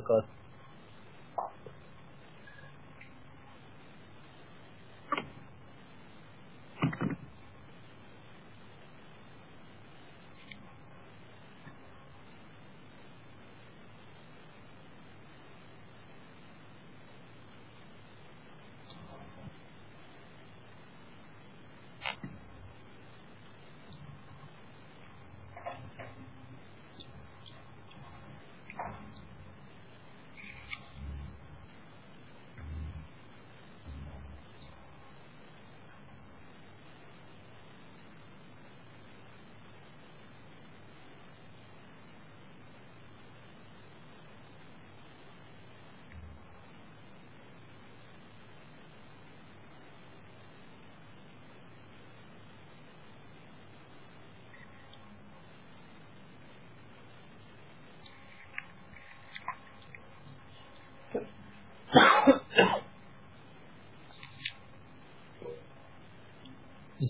cost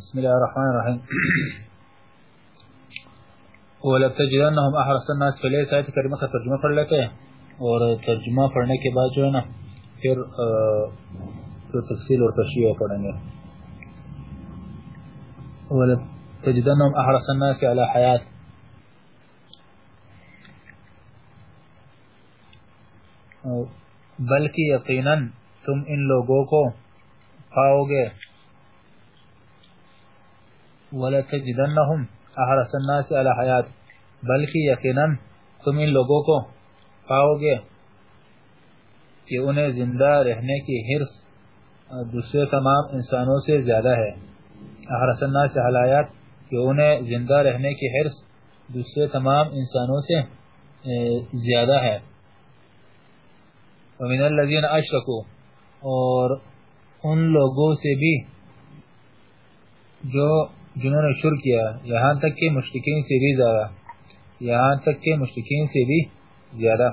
بسم الله الرحمن الرحيم. وَلَبْتَجِدَنَّهُمْ أَحْرَسَ النَّاسِ فَلِيَ سَائِتِ كَرِمَةَ کا ترجمہ پڑھ لیتے ہیں. اور ترجمہ پڑھنے کے بعد جو ہے نا، پھر تو تفصیل اور تشریح پڑھیں گے. وَلَبْتَجِدَنَّهُمْ أَحْرَسَ النَّاسِ عَلَى حَيَاتِ بلکہ یقیناً تم ان لوگوں کو پاؤ گے وَلَتَجِدَنَّهُمْ أَحْرَسَ النَّاسِ عَلَى حَيَاتِ بلکہ یقیناً تم ان لوگوں کو پاؤ گے کہ انہیں زندہ رہنے کی حرص دوسرے تمام انسانوں سے زیادہ ہے. احرس الناس علی حیات کہ انہیں زندہ رہنے کی حرص دوسرے تمام انسانوں سے زیادہ ہے. وَمِنَ الَّذِينَ أَشْرَكُوا، اور ان لوگوں سے بھی جو جنہوں نے شر کیا، یہاں تک کہ مشرکین سے بھی زیادہ، یہاں تک کہ مشرکین سے بھی زیادہ۔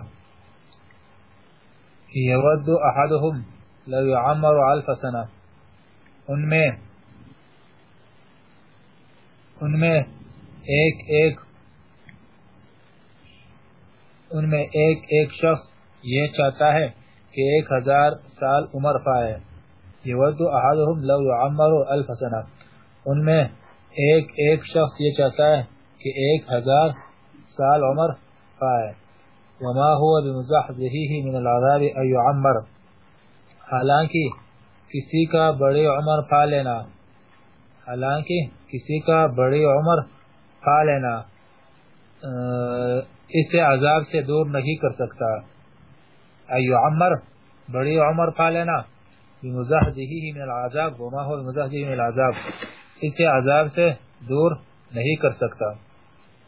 یود احدهم لو يعمر الف سنہ۔ ان میں ان میں ایک ایک، ان میں ایک ایک شخص یہ چاہتا ہے کہ ایک ہزار سال عمر پائے۔ یود احدهم لو يعمر الف سنہ۔ ان میں ایک ایک شخص یہ چاہتا ہے کہ ایک ہزار سال عمر پائے۔ وما هو بمزحزحه من العذاب ان يعمر حالانکہ کسی کا بڑی عمر پا لینا۔ حالانکہ کسی کا بڑی عمر پا لینا اسے عذاب سے دور نہیں کر سکتا۔ ایو عمر بڑی عمر پا لینا۔ بمزحزہی من العذاب۔ وما هو بمزحزہی من العذاب۔ اسے عذاب سے دور نہیں کر سکتا۔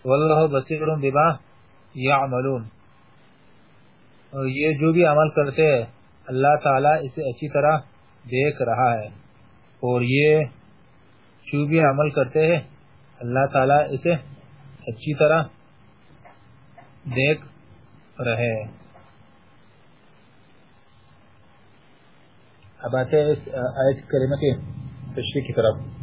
واللہ بصیر بما یعملون۔ اور یہ جو بھی عمل کرتے ہیں، اللہ تعالی اسے اچھی طرح دیکھ رہا ہے۔ اور یہ جو بھی عمل کرتے ہیں، اللہ تعالی اسے اچھی طرح دیکھ رہے ہیں۔ اب آتے ہیں اس آیت کریمہ کے تشریح کی طرف۔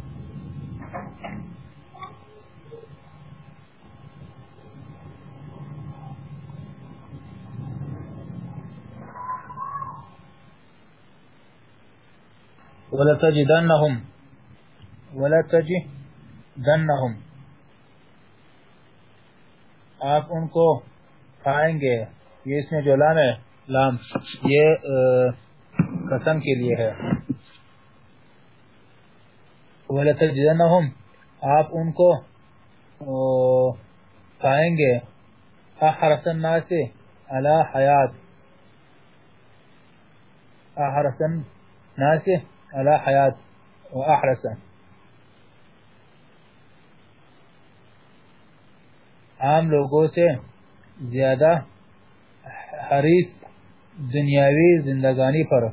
وَلَتَجِدَنَّهُمْ. وَلَتَجِدَنَّهُمْ. آپ ان کو پائیں گے. یہ اس میں جو لام ہے، لام. یہ قسم کے لیے ہے. وَلَتَجِدَنَّهُمْ. آپ ان کو پائیں گے. احرس الناس علی حیات. احرس الناس على حیات و عام لوگوں سے زیادہ حریص دنیاوی زندگانی پر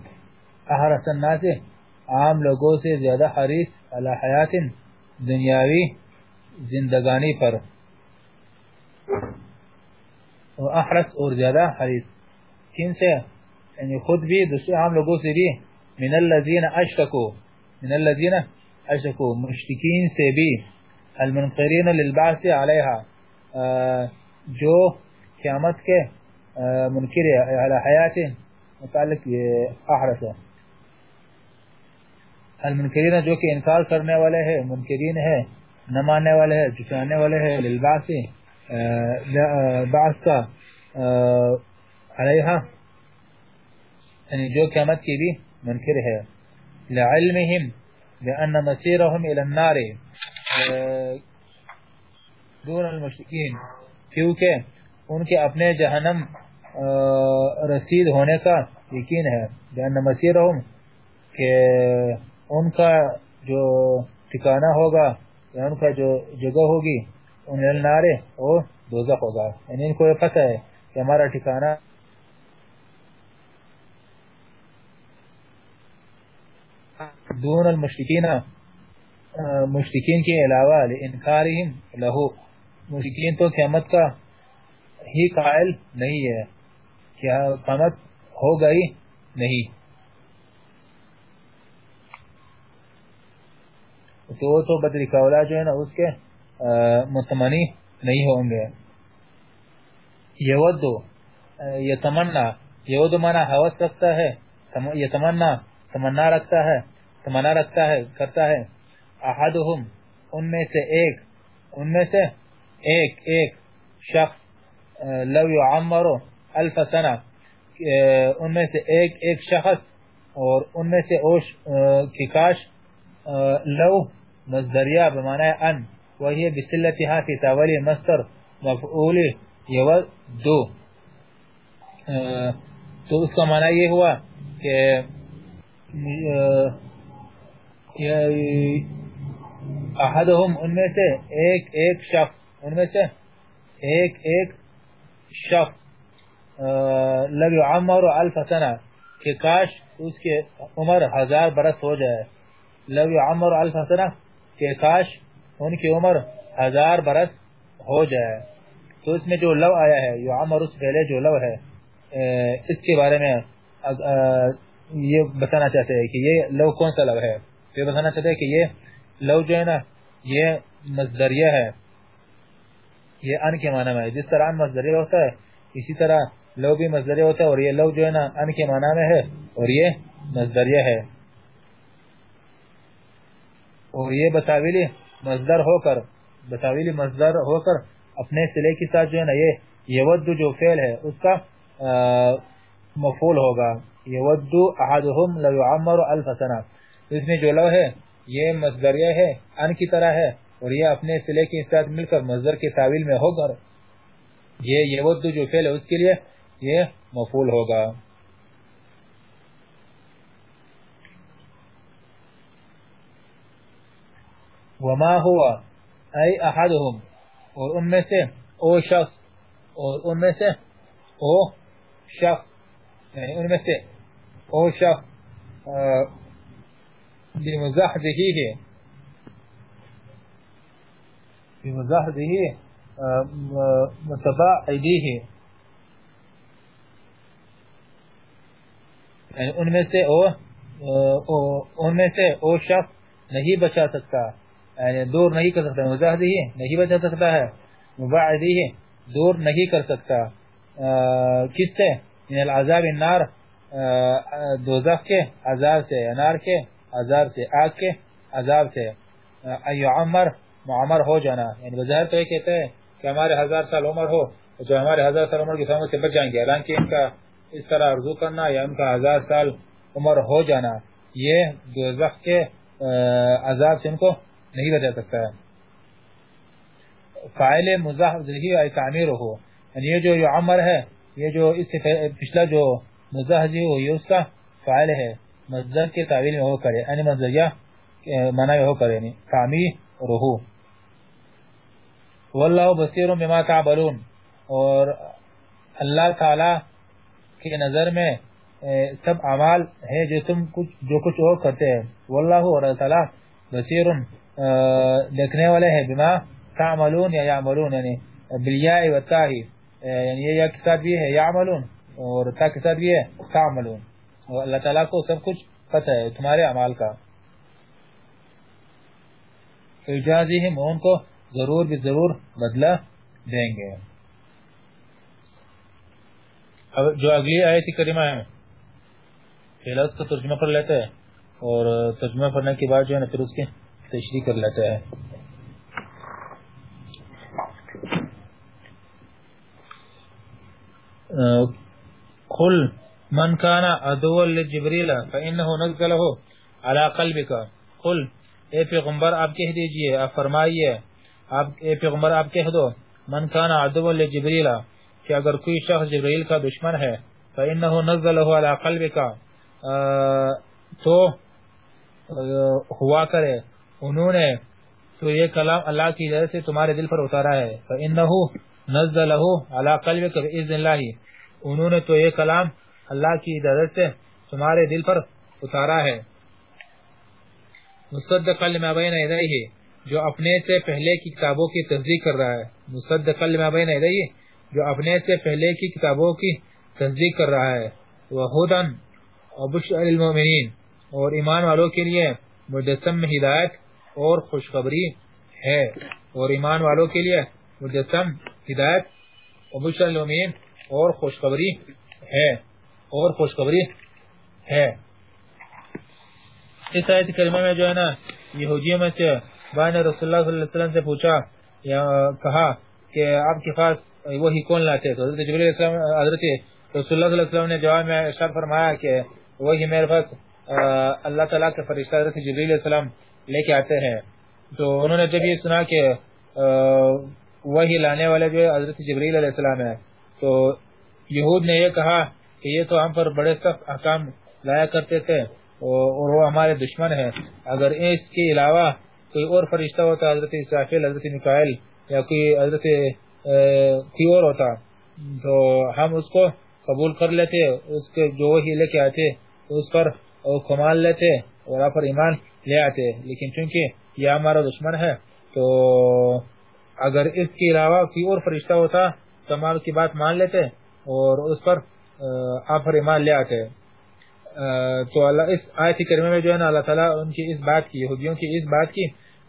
احرس الناس. عام لوگوں سے زیادہ حریص على حیات دنیاوی زندگانی پر و احرس اور زیادہ حریص. کن سے؟ یعنی خود بھی، دوسرے عام لوگوں سے بھی من الذين اشركوا من الذين اشركوا مشرکین سے بھی المنقرین للبعث علیہا جو قیامت کے منکر علی حیات متعلق احرس ہے۔ المنکرین جو کہ انکار کرنے والے ہیں، منکرین ہیں، نہ ماننے والے ہیں جھٹانے والے ہیں، للبعث بعث کا علیہا۔ یعنی جو قیامت کی بھی منکر ہے لعلمهم بأن مسيرهم الى النار. دون المشرکین کیونکہ ان کے اپنے جہنم رسید ہونے کا یقین ہے. بأن مسيرهم کہ ان کا جو ٹھکانہ ہوگا، یا ان کا جو جگہ ہوگی، ان النار، وہ دوزخ ہوگا. یعنی ان کو یہ پتہ ہے کہ ہمارا ٹھکانہ دون المشرکین مشرکین کے علاوہ، لانکارہم، لہو۔ مشرکین تو قیامت کا ہی قائل نہیں ہے۔ کیا قیامت ہو گئی نہیں؟ تو تو بدری کولا جو ہے نا، اس کے متمنی نہیں ہوں گے۔ یودو یتمنى یودو مانا حوث رکھتا ہے۔ یتمنى تمنا رکھتا ہے، تمنا رکھتا ہے، کرتا ہے۔ احدهم ان میں سے ایک، ان میں سے ایک ایک شخص لو يعمر الف سنہ ان میں سے ایک ایک شخص، اور ان میں سے اوش کی کاش لو مصدریہ بمعنی ان، وہی بسلتها فی تاولی مصدر مفعول یودو تو اس کا معنی یہ ہوا کہ احدهم، ان میں سے ایک ایک شخص، ان میں سے ایک ایک شخص لگ عمر الف سنہ کہ کاش اس کے عمر ہزار برس ہو جائے۔ لگ عمر الف سنہ کہ کاش ان کی عمر ہزار برس ہو جائے۔ تو اس میں جو لو آیا ہے یہ عمر اس پہلے جو لو ہے اس کے بارے میں یہ بتانا چاہتے ہیں کہ یہ لو کون سا لو ہے؟ یہ بتانا چاہتے ہیں کہ یہ لو جو ہے نا، یہ مصدریہ ہے۔ یہ ان کے معنی میں جس طرح ان مصدریہ ہوتا ہے، اسی طرح لو بھی مصدریہ ہوتا ہے اور یہ لو جو ہے نا، ان کے معنی میں ہے اور یہ مصدریہ ہے۔ اور یہ بتاویلی مصدر ہو کر، بتاویلی مصدر ہو کر اپنے سلے کے ساتھ جو ہے نا، یہ یود جو فعل ہے، اس کا مفعول ہوگا۔ یود احدهم لو يعمر الف سنہ۔ اس میں جو لو ہے، یہ مصدریہ ہے، ان کی طرح ہے، اور یہ اپنے سلے کے ساتھ مل کر مصدر کے تعویل میں ہوگا۔ یہ یود جو فعل ہے، اس کے لیے یہ مفعول ہوگا۔ وما ہوا، ای احدهم اور ان میں سے او شخص، اور ان میں سے او شخص یعنی ان میں سے او شخص بمزحزه بمزحزه متباعدیه یعنی ان میں سے او ان میں سے او شخص نہیں بچا سکتا یعنی دور نہیں کر سکتا مزحزه نہیں بچا سکتا ہے مباعدیه دور نہیں کر سکتا کس سے من العذاب النار. دوزخ کے، عذاب سے نار کے، عذاب سے آگ کے، عذاب سے ایو عمر، معمر ہو جانا۔ یعنی بظاہر تو یہ کہتے ہیں کہ ہمارے ہزار سال عمر ہو جو ہمارے ہزار سال عمر کی سامنے سے بچ جائیں گے، حالانکہ ان کا اس طرح عرضو کرنا یا ان کا ہزار سال عمر ہو جانا، یہ دوزخ کے عذاب سے ان کو نہیں بچا سکتا ہے۔ فائل مزاح ذہی ای تعمیر ہو یعنی یہ جو عمر ہے، یہ جو اس سے پچھلا جو مزاح ہو یہ اس کا فائل ہے. مصدر کے تعویل میں ہو کرے. یعنی مصدریہ معنی میں ہو کرے. یعنی تعمیر رہو. واللہ بصیر بما تعملون. اور اللہ تعالی کی نظر میں سب اعمال ہے جو تم کچھ، جو کچھ اور کرتے ہیں. واللہ اور اللہ تعالی بصیر دیکھنے والے ہیں. بما تعملون یا یعملون. یعنی بالیاء و تاہی یعنی یہ یا کے ساتھ بھی ہے، یعملون. اور تا کے ساتھ بھی ہے، تعملون۔ اور اللہ تعالی کو سب کچھ پتہ ہے، تمہارے اعمال کا۔ اجازہم ان کو ضرور بھی ضرور بدلہ دیں گے۔ اب جو اگلی آیت کریمہ ہے، پہلا اس کا ترجمہ کر لیتے ہیں اور ترجمہ کرنے کے بعد جو ہے نا، پھر اس کی تشریح کر لیتے ہیں قل من كان عدوا لجبريل فانه نزله على قلبك قل، اے پیغمبر، آپ کہہ دیجیے، آپ فرمائیے، آپ، اے پیغمبر، آپ کہہ دو، من کان عدو لجبریل، کہ اگر کوئی شخص جبریل کا دشمن ہے فانه نزله على قلبك تو ہوا کرے۔ انہوں نے تو یہ کلام اللہ کی وجہ سے تمہارے دل پر اتارا ہے۔ فانه نزله على قلبك باذن الله انہوں نے تو یہ کلام اللہ کی اجازت سے تمہارے دل پر اتارا ہے۔ مصدقا لما بین یدیہ، جو اپنے سے پہلے کی کتابوں کی تصدیق کر رہا ہے۔ مصدقا لما بین یدیہ، جو اپنے سے پہلے کی کتابوں کی تصدیق کر رہا ہے۔ وہدن وبشر للمؤمنین اور ایمان والوں کے لیے مجسم ہدایت اور خوشخبری ہے۔ اور ایمان والوں کے لیے مجسم ہدایت وبشر للمؤمنین اور خوشخبری ہے، اور خوشخبری ہے۔ اس آیت کریمہ میں جو ہے نا، یہودیوں میں سے بان رسول اللہ صلی اللہ علیہ وسلم سے پوچھا، یا کہا کہ آپ کے پاس وہی کون لاتے؟ تو حضرت جبریل السلام، حضرت رسول اللہ صلی اللہ علیہ وسلم نے جواب میں ارشاد فرمایا کہ وہی میرے پاس اللہ تعالیٰ کے فرشتہ حضرت جبریل علیہ السلام لے کے آتے ہیں۔ تو انہوں نے جب یہ سنا کہ وہی لانے والے جو حضرت جبریل علیہ السلام ہے تو یہود نے یہ کہا کہ یہ تو ہم پر بڑے سخت احکام لایا کرتے تھے اور وہ ہمارے دشمن ہیں۔ اگر اس کے علاوہ کوئی اور فرشتہ ہوتا، حضرت اسرافیل، حضرت مکائل یا کوئی حضرت کوئی اور ہوتا، تو ہم اس کو قبول کر لیتے، اس کے جو وہی لے کے آتے، اس پر کمال لیتے اور آپ پر ایمان لے آتے۔ لیکن چونکہ یہ ہمارا دشمن ہے، تو اگر اس کے علاوہ کوئی اور فرشتہ ہوتا تمام کی بات مان لیتے اور اس پر آپ پر ایمان لے آتے۔ تو اللہ اس آیت کریمہ میں جو ہے نا اللہ تعالیٰ ان کی اس بات کی، یہودیوں کی اس بات کی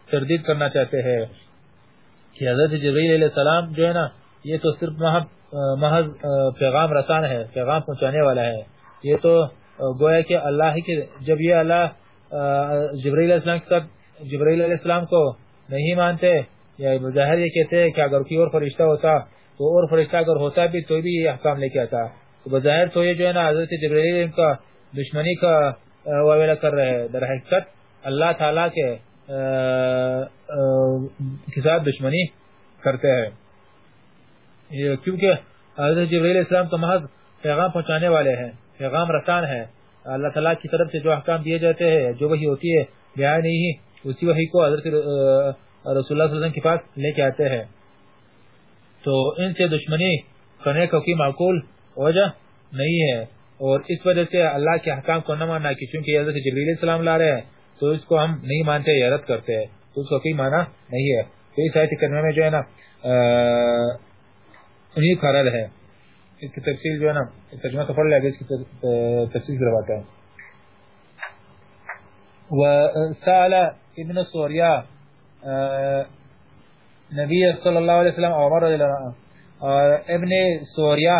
تردید کرنا چاہتے ہیں کہ حضرت جبریل علیہ السلام جو ہے نا، یہ تو صرف محض پیغام رسان ہے، پیغام پہنچانے والا ہے۔ یہ تو گویا کہ اللہ ہی کے، جب یہ اللہ جبریل علیہ السلام کے ساتھ، جبریل علیہ السلام کو نہیں مانتے یا بظاہر یہ کہتے ہیں کہ اگر کوئی اور فرشتہ ہوتا تو اور فرشتہ اگر ہوتا بھی تو بھی یہ احکام لے کے آتا۔ تو بظاہر تو یہ جو ہے نا، حضرت جبریل کا دشمنی کا واویلا کر رہے ہیں۔ در حقیقت اللہ تعالیٰ کے کے ساتھ دشمنی کرتے ہیں۔ کیونکہ حضرت جبریل اسلام تو محض پیغام پہنچانے والے ہیں، پیغام رسان ہے اللہ تعالیٰ کی طرف سے جو احکام دیے جاتے ہیں، جو وہی ہوتی ہے، بیان نہیں اسی وحی کو حضرت رسول اللہ صلی اللہ علیہ وسلم کے پاس لے کے آتے ہیں۔ تو ان سے دشمنی کرنے کا کوئی معقول وجہ نہیں ہے۔ اور اس وجہ سے اللہ کے حکام کو نہ ماننا کی چونکہ حضرت جبریل السلام لا رہے ہیں، تو اس کو ہم نہیں مانتے یا رد کرتے ہیں۔ تو اس کو کوئی معنی نہیں ہے۔ تو اس آیت کرنے میں جو ہے نا انہی کا ہے اس کی تفصیل جو ہے نا ترجمہ تو پڑھ لیا گیا اس کی تفصیل ضرور ہے وسأل ابن سوریا نبی صلی اللہ علیہ وسلم، عمر رضی اللہ عنہ، اور ابن سوریا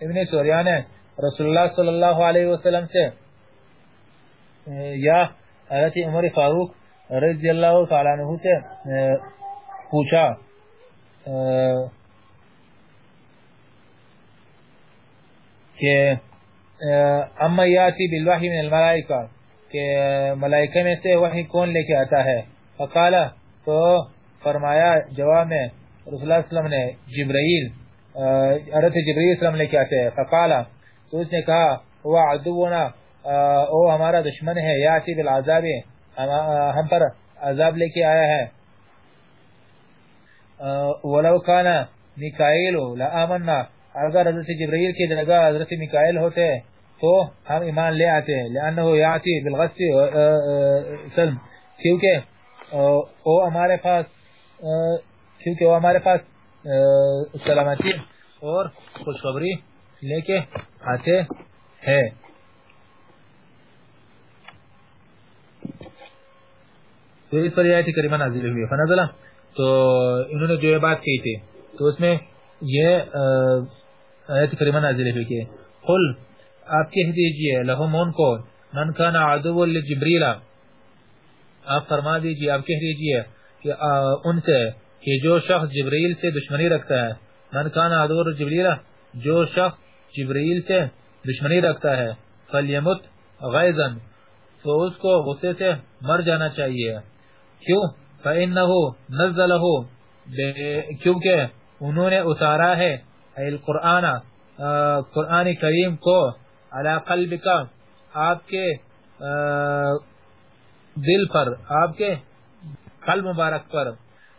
ابن سوریا نے رسول اللہ صلی اللہ علیہ وسلم سے، یا حضرت عمر فاروق رضی اللہ تعالیٰ عنہ سے پوچھا کہ اما یاتی بالوحی من الملائکہ، کہ ملائکہ میں سے وحی کون لے کے آتا ہے؟ فقالا، تو فرمایا، جواب میں رسول اللہ علیہ وسلم نے جبرائیل حضرت جبرائیل اسلام لے کے آتے ہیں، فقالا، تو اس نے کہا وہ عدونا او ہمارا دشمن ہے یا یاتی بالعذاب ہم پر عذاب لے کے آیا ہے۔ ولو کانا مکائل لآمنا، اگر حضرت جبرائیل کی جگہ حضرت مکائل ہوتے، تو ہم ایمان لے آتے۔ ہیں لانه یاتی بالغصی سلم، کیونکہ او ہمارے پاس کیونکہ وہ ہمارے پاس سلامتی اور خوشخبری لے کے آتے ہیں۔ تو اس پر یہ آیت کریمہ نازل ہوئی فنزلہ، تو انہوں نے جو یہ بات کہی تھی، تو اس میں یہ آیت کریمہ نازل ہوئی کہ قل، آپ کہہ دیجیے، لہم ان کو، من کان عدو لجبریل، آپ فرما دیجیے، آپ کہہ دیجیے کہ ان سے کہ جو شخص جبریل سے دشمنی رکھتا ہے، من کان عدو لجبریل جو شخص جبریل سے دشمنی رکھتا ہے، فلیمت غیظا، تو اس کو غصے سے مر جانا چاہیے۔ کیوں؟ فَإِنَّهُ نَزَّلَهُ کیونکہ انہوں نے اتارا ہے القرآن قرآن کریم کو علی قلبک، آپ کے دل پر، آپ کے قلب مبارک پر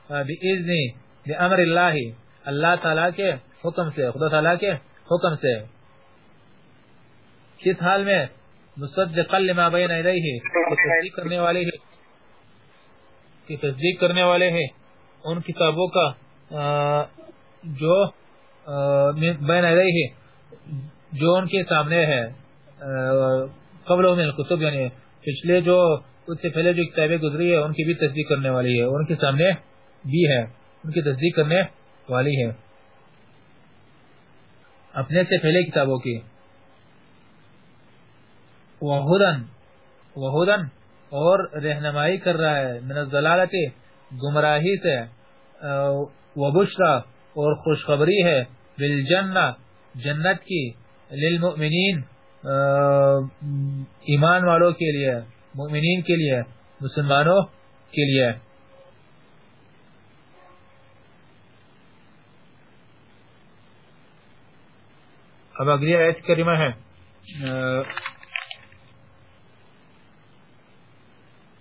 بِإِذْنِ، بِأَمْرِ اللَّهِ اللہ تعالیٰ کے حکم سے، خدا تعالیٰ کے حکم سے۔ کس حال میں؟ مصدقا لما بین الیہ تصدیق کرنے والے ہیں۔ کی تصدیق کرنے والے ہیں۔ ان کتابوں کا جو بین الیہ جو ان کے سامنے ہے قبل من الكتب یعنی پچھلے جو اس سے پہلے جو کتابیں گزری ہے ان کی بھی تصدیق کرنے والی ہے ان کے سامنے بھی ہے، ان کی تصدیق کرنے والی ہے۔ اپنے سے پہلے کتابوں کی۔ وہدن وہدن اور رہنمائی کر رہا ہے، من الزلالت گمراہی سے۔ وبشرا اور خوشخبری ہے بالجنہ جنت کی للمؤمنین ایمان والوں کے لیے۔ مؤمنین کے لیے، مسلمانوں کے لیے۔ اب اگلی آیت کریمہ ہے۔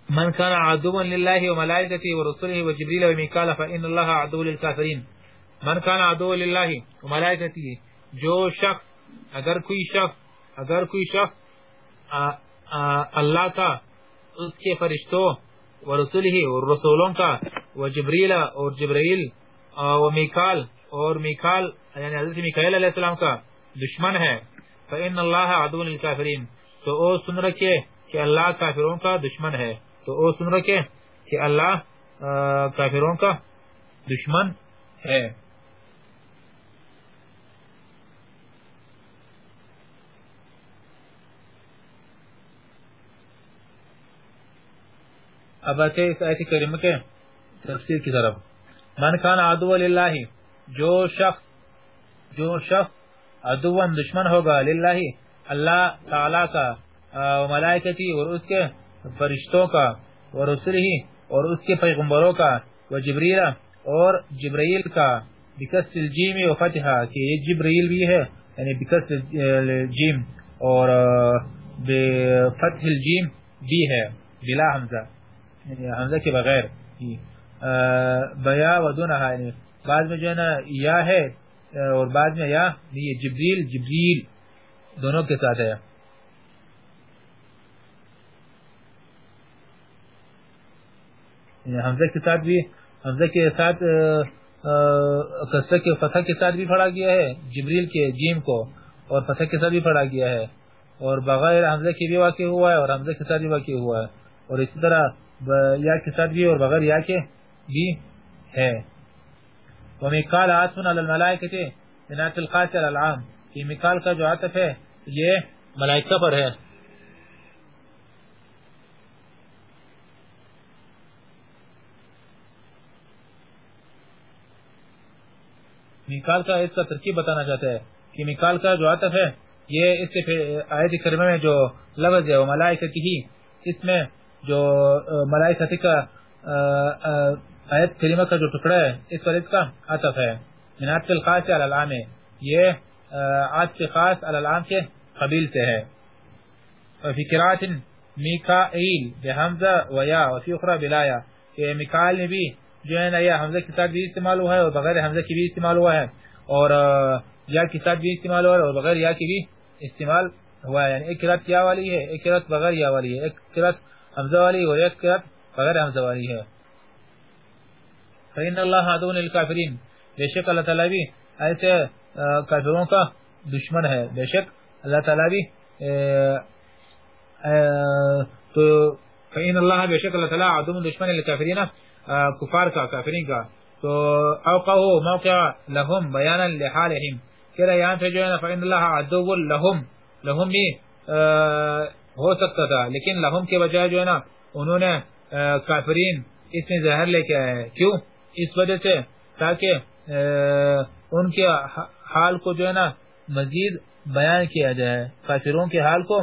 من كان عدوا لله وملائكته ورسله وجبريل وميكال فإن الله عدو للكافرين من كان عدوا لله وملائكته جو شخص، اگر کوئی شخص، اگر کوئی شخص، آ آ، اللہ کا اس کے فرشتوں ورسله اور رسولوں کا وجبریل اور جبرائیل ومیکال اور میکال یعنی حضرت میکائیل علیہ السلام کا دشمن ہے۔ فإن اللہ عدو للکافرین تو او سن رکھے کہ اللہ کافروں کا دشمن ہے۔ تو او سن رکھے کہ اللہ کافروں کا دشمن ہے۔ اب آتے اس آیت کریمہ کے تفسیر کی طرف۔ من کان عدو للہ، جو شخص جو شخص ادوان دشمن ہوگا للہ، اللہ تعالی کا ملائکتی اور اس کے فرشتوں کا ورسل ہی اور اس کے پیغمبروں کا و جبریل اور جبرائیل کا، بکس الجیم و فتحہ، کہ یہ جبرائیل بھی ہے یعنی بکس الجیم اور بفتح الجیم بھی ہے، بلا حمزہ۔ یعنی حمزہ کے بغیر. جی. بیا و یعنی بعد میں جو ہے نا یا ہے اور بعد میں یا یعنی یہ جبریل جبریل، دونوں کے ساتھ ہے. یعنی حمزہ کے ساتھ بھی، حمزہ کے ساتھ کسر کے، فتح کے ساتھ بھی پڑھا گیا ہے، جبریل کے جیم کو، اور فتح کے ساتھ بھی پڑھا گیا ہے. اور بغیر حمزہ کے بھی واقع ہوا ہے، اور حمزہ کے ساتھ بھی واقع ہوا ہے. اور اسی طرح یا کے ساتھ بھی اور بغیر یا کے بھی ہے۔ ومقال عاطفن علی الملائکہ بنات القاس علی العام۔ یہ مقال کا جو عاطف ہے، یہ ملائکہ پر ہے۔ مقال کا اس کا ترکیب بتانا چاہتا ہے کہ مقال کا جو عاطف ہے، یہ اس سے آیت کریمہ میں جو لفظ ہے، وہ ملائکہ کی ہی، اس میں جو ملائکہ کا آیت کریمہ کا جو ٹکڑا ہے، اس پر اس کا عطف ہے۔ من عطف الخاص علی العام، یہ عطف خاص علی العام کے قبیل سے ہے۔ وفی قرات میکائیل بحمزہ و یا، وفی اخرى بلایا، کہ میکائیل نے بھی جو ہے نا، یا حمزہ کے ساتھ بھی استعمال ہوا ہے اور بغیر حمزہ کی بھی استعمال ہوا ہے۔ اور یا کے ساتھ بھی استعمال ہوا ہے اور بغیر یا کی بھی استعمال ہوا ہے۔ یعنی ایک قرات یا والی ہے، ایک قرات بغیر یا والی ہے۔ ایک قرات حمزہ والی اور ایک قرات بغیر حمزہ والی ہے۔ فإن اللہ عدون الكافرین بے شک اللہ تعالی بھی ایسے کافروں کا دشمن ہے۔ بے شک اللہ تعالی بھی تو فإن اللہ بے شک اللہ تعالی عدون دشمن الكافرین کفار کا، کافرین کا۔ تو اوقعو موقع لهم بیانا لحالهم کہ یہاں پہ جو ہے فإن اللہ عدو لهم۔ لهم بھی ہو سکتا تھا۔ لیکن لہم کے بجائے جو ہے نا، انہوں نے کافرین اس میں زہر لے کے آئے کیوں؟ اس وجہ سے تاکہ ان کے حال کو جو ہے نا، مزید بیان کیا جائے۔ کافروں کے حال کو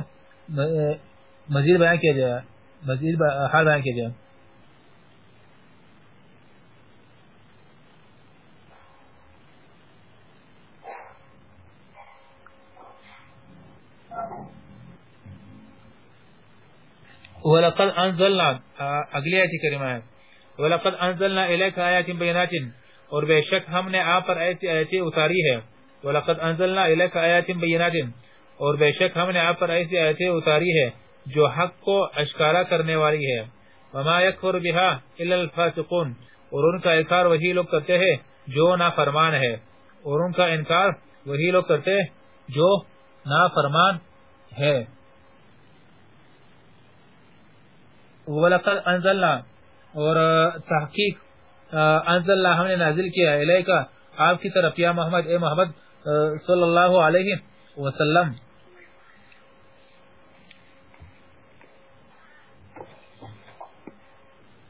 مزید بیان کیا جائے۔ مزید حال بیان کیا جائے۔ وَلَقَدْ أَنزَلْنَا اگلی آیتی کریمہ ہے، وَلَقَدْ أَنزَلْنَا إِلَيْكَ آيَاتٍ بَيِّنَاتٍ اور بے شک ہم نے آپ پر ایسی آیتیں اتاری ہے وَلَقَدْ أَنزَلْنَا إِلَيْكَ آيَاتٍ بَيِّنَاتٍ اور بے شک ہم نے آپ پر ایسی آیتیں اتاری ہے جو حق کو اشکارا کرنے والی ہے وَمَا يَكْفُرُ بِهَا إِلَّا الْفَاسِقُونَ، اور ان کا انکار وہی لوگ کرتے ہیں جو نافرمان ہے اور ان کا انکار وہی لوگ کرتے ہیں جو نافرمان ہے وَلَقَدْ أَنزَلْنَا اور تحقیق انزل ہم نے نازل کیا ہے کا آپ کی طرف، یا محمد، اے محمد صلی اللہ علیہ وسلم۔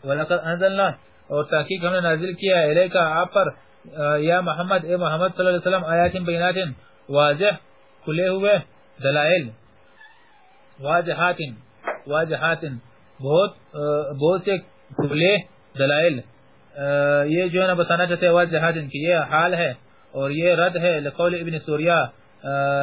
وَلَقَدْ أَنزَلْنَا اور تحقیق ہم نے نازل کیا ہے کا آپ پر یا محمد، اے محمد صلی اللہ علیہ وسلم، آیات بینات واضح کھلے ہوئے، دلائل، واضحات واضحات۔ بہت بہت سے کھلے دلائل یہ جو ہے نا بتانا چاہتے ہیں جہاد ان کی، یہ حال ہے اور یہ رد ہے لقول ابن سوریا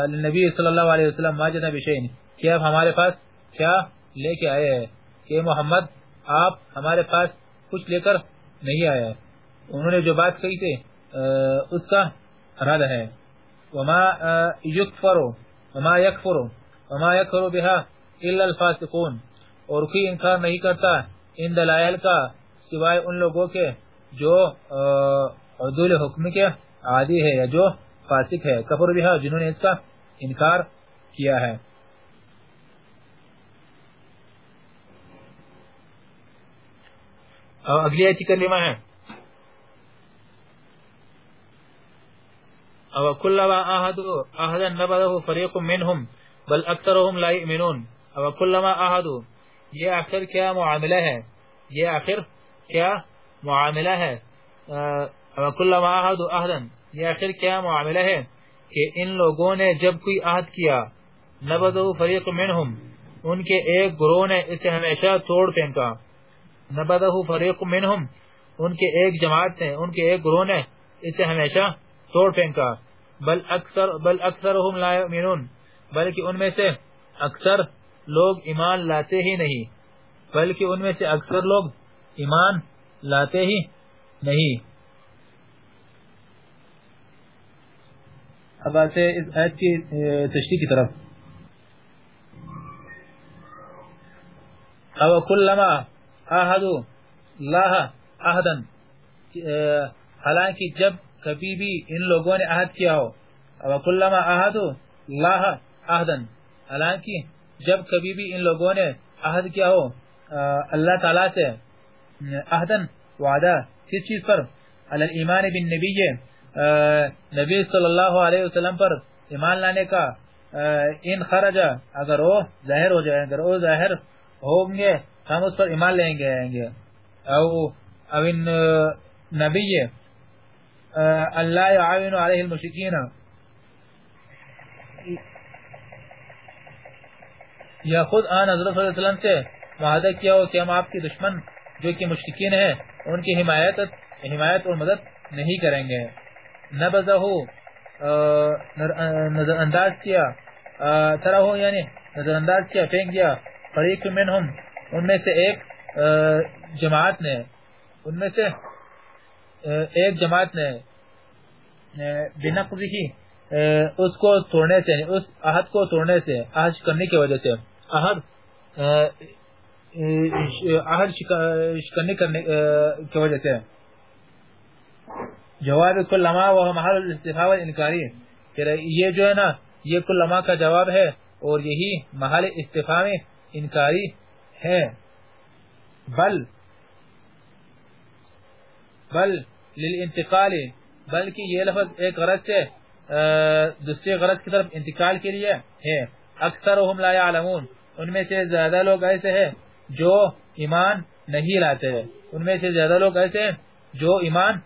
نبی صلی اللہ علیہ وسلم ماجد بشین کہ اب ہمارے پاس کیا لے کے آئے ہیں؟ کہ محمد، آپ ہمارے پاس کچھ لے کر نہیں آئے ہیں۔ انہوں نے جو بات کہی تھی اس کا رد ہے۔ وما یکفرو وما یکفرو وما یکفرو بها الا الفاسقون۔ اور کوئی انکار نہیں کرتا ان دلائل کا سوائے ان لوگوں کے جو عدول حکم کے عادی ہے یا جو فاسق ہے، کفر بھی ہے جنہوں نے اس کا انکار کیا ہے۔ اور اگلی ایتی کلمہ ہے۔ او کلما آہدو آہدا نبضه فریق منهم، بل اکثرهم لا یؤمنون۔ او کلما آہدو یہ آخر کیا معاملہ ہے؟ یہ آخر کیا معاملہ ہے؟ یہ آخر کیا معاملہ ہے کہ ان لوگوں نے جب کوئی عہد کیا، نبذو فریق منہم، ان کے ایک گروہ نے اسے ہمیشہ توڑ پھینکا۔ نبدہ فریق منہم، ان کے ایک جماعت نے، ان کے ایک گروہ نے اسے ہمیشہ توڑ پھینکا۔ بل اکثر، بل اکثرهم لا یؤمنون، بلکہ ان میں سے اکثر لوگ ایمان لاتے ہی نہیں، بلکہ ان میں سے اکثر لوگ ایمان لاتے ہی نہیں۔ اب آتے اس آیت کی تشریح کی طرف۔ او کلما آہدو اللہ آہدن حالانکہ جب کبھی بھی ان لوگوں نے عہد کیا ہو او کلما آہدو اللہ آہدن حالانکہ جب کبھی بھی ان لوگوں نے عہد کیا ہو اللہ تعالی سے عہدن وعدہ، کس چیز پر؟ علی ایمان بن نبی نبی صلی اللہ علیہ وسلم پر ایمان لانے کا ان خرج، اگر وہ ظاہر ہو جائے، اگر وہ ظاہر ہوں گے، ہم اس پر ایمان لیں گے، آئیں گے۔ او او ان نبی اللہ یعاون علیہ المشکین یا خود آن حضرت صلی اللہ علیہ وسلم سے معاہدہ کیا ہو کہ ہم آپ کے دشمن جو کہ مشکین ہیں، ان کی حمایت حمایت اور مدد نہیں کریں گے۔ نبذہ نظر انداز کیا۔ ترہو یعنی نظر انداز کیا، پھینک دیا۔ فریق منہم، ان میں سے ایک جماعت نے، ان میں سے ایک جماعت نے بنقضی اس کو توڑنے سے یعنی اس عہد کو توڑنے سے، عہد کرنے کی وجہ سے۔ عہد عہد شکنی کرنے کی وجہ سے جواب کل کلما وہ محل الاستفاء والانکاری۔ یہ جو ہے نا، یہ کل کلما کا جواب ہے اور یہی محل استفاء میں انکاری ہے۔ بل بل للانتقال، بلکہ یہ لفظ ایک غرض سے دوسرے غرض کی طرف انتقال کے لیے ہے۔ اکثرهم لا يعلمون۔ ان میں سے زیادہ لوگ ایسے ہیں جو ایمان نہیں لاتے ہیں۔ ان میں سے زیادہ لوگ ایسے ہیں جو ایمان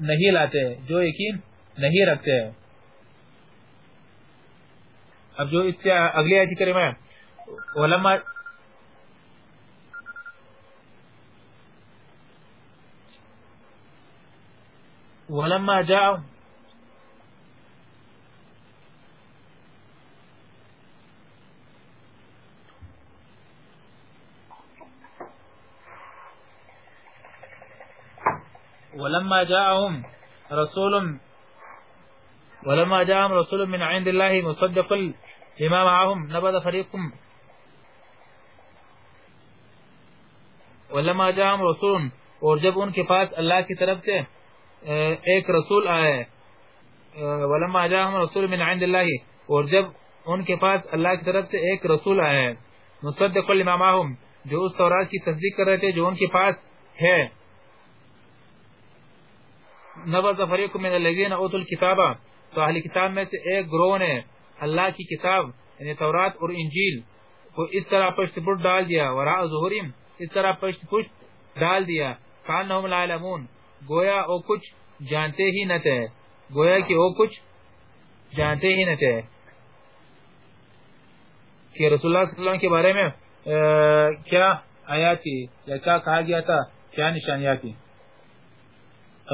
نہیں لاتے جو یقین نہیں رکھتے اب جو اس سے اگلی آیت کریمہ ہے علماء ولما جاء ولما جاءهم رسول ولما جاءهم رسول من عند الله مصدق لما معهم، نبذ فريق ولما جاءهم رسول، اور جب ان کے پاس اللہ کی طرف سے ایک رسول آئے ولما جاءهم رسول من عند الله، اور جب ان کے پاس اللہ کی طرف سے ایک رسول آئے، مصدق لما معهم، جو اس تورات کی تصدیق کر رہے تھے، جو ان کے پاس ہے نبض فریق من الذین اوتوا الكتاب. تو اہل کتاب میں سے ایک گروہ نے اللہ کی کتاب یعنی تورات اور انجیل، کو اس طرح پشت پشت ڈال دیا، وراء ظہوریم، اس طرح پشت پشت ڈال دیا، کانہم لا علمون گویا او کچھ جانتے ہی نہ تھے، گویا کہ او کچھ جانتے ہی نہ تھے۔ کہ رسول اللہ صلی اللہ علیہ وسلم کے بارے میں کیا آیات تھی یا کیا کہا گیا تھا، کیا نشانیات تھی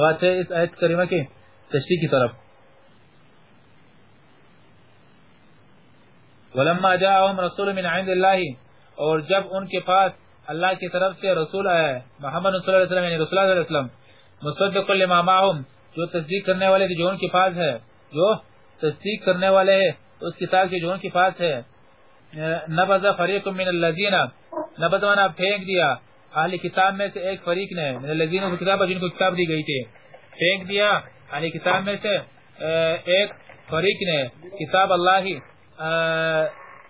آتے ہیں اس آیت کریمہ کی تشریح کی طرف۔ ولما جاءهم رسول من عند الله، اور جب ان کے پاس اللہ کی طرف سے رسول آیا ہے محمد صلی اللہ علیہ وسلم یعنی رسول اللہ علیہ وسلم، مصدق لما معهم جو تصدیق کرنے والے جو ان کے پاس ہے، جو تصدیق کرنے والے ہیں، اس کتاب کے جو ان کے پاس ہے، نبذ فریق من الذین، نبذ پھینک دیا۔ اہل کتاب میں سے ایک فریق نے لذین کو کتاب جن کو کتاب دی گئی تھی۔ پھینک دیا۔ اہل کتاب میں سے ایک فریق نے کتاب اللہ ہی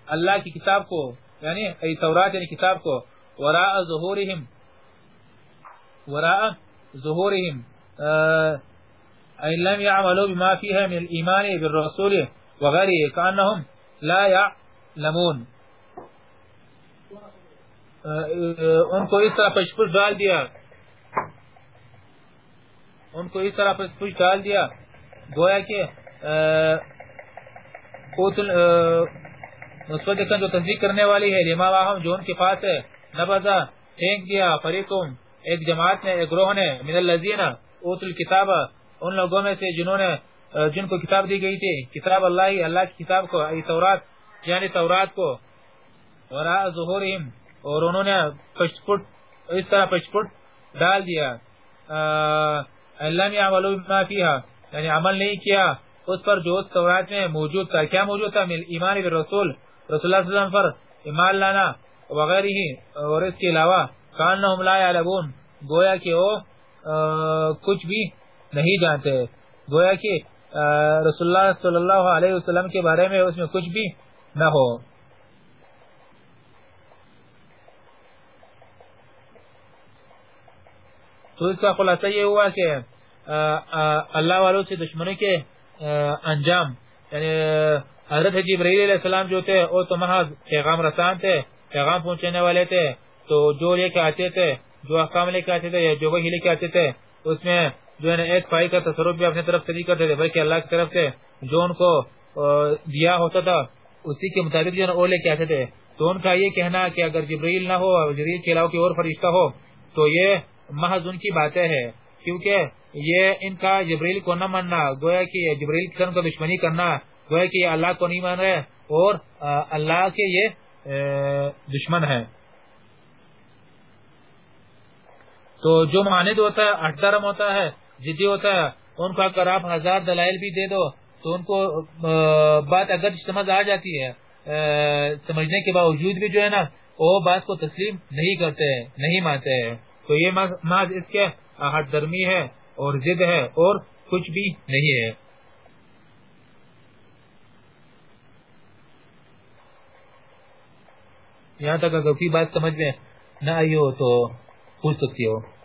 اللہ کی کتاب کو یعنی ای تورات یعنی کتاب کو، وراء ظہورہم وراء ظہورہم این لم يعملوا بما فيها من الایمان بالرسول وغیره کانہم لا يعلمون ان کو اس طرح پشپش ڈال دیا۔ ان کو اس طرح پشپش ڈال دیا۔ گویا کہ جو تصدیق کرنے والی ہے، لما واہم جو ان کے پاس ہے نبذا پھینک دیا فریقم ایک جماعت نے، ایک گروہ نے، من الذین اوت الكتاب ان لوگوں میں سے جنہوں نے جن کو کتاب دی گئی تھی، کتاب اللہ اللہ کی کتاب کو، ای تورات یعنی تورات کو۔ وراء ظہورہم اور انہوں نے پشپٹ، اس طرح پشپٹ ڈال دیا۔ اللہ یعملوا بما فیہا یعنی عمل نہیں کیا، اس پر جو تورات میں موجود تھا، کیا موجود تھا؟ ایمان بالرسول، رسول اللہ صلی اللہ علیہ وسلم پر ایمان لانا وغیرہ اور اس کے علاوہ، کانہم لا یعلمون، گویا کہ وہ کچھ بھی نہیں جانتے۔ گویا کہ رسول اللہ صلی اللہ علیہ وسلم کے بارے میں اس میں کچھ بھی نہ ہو۔ تو اس کا خلاصہ یہ ہوا کہ اللہ والوں سے دشمنی کے انجام یعنی حضرت جبرائیل علیہ السلام جو تھے، وہ تو محض پیغام رسان تھے، پیغام پہنچنے والے تھے، تو جو لے کے آتے تھے، جو احکام لے کے آتے تھے، یا جو وہی لے کے آتے تھے، اس میں جو ہے ایک پائی کا تصرف بھی اپنے طرف سے نہیں کرتے تھے، بلکہ اللہ کی طرف سے جو ان کو دیا ہوتا تھا، اسی کے مطابق جو وہ لے کے آتے تھے۔ تو ان کا یہ کہنا کہ اگر جبریل نہ ہو جبریل کے علاوہ کوئی اور فرشتہ ہو، تو یہ محض ان کی باتیں ہیں۔ کیونکہ یہ ان کا جبریل کو نہ ماننا، گویا کہ جبریل کی کو دشمنی کرنا، گویا کہ یہ اللہ کو نہیں مان رہے اور اللہ کے یہ دشمن ہے تو جو معاند ہوتا ہے اٹھرم ہوتا ہے، جدی ہوتا ہے، ان کو اگر آپ ہزار دلائل بھی دے دو، تو ان کو بات اگر سمجھ آ جاتی ہے سمجھنے کے باوجود بھی جو ہے نا، وہ بات کو تسلیم نہیں کرتے ہیں نہیں مانتے۔ ہیں تو یہ محض اس کے ہٹ درمی ہے اور ضد ہے اور کچھ بھی نہیں ہے۔ یہاں تک اگر کوئی بات سمجھ میں نہ آئی ہو تو پوچھ سکتی ہو۔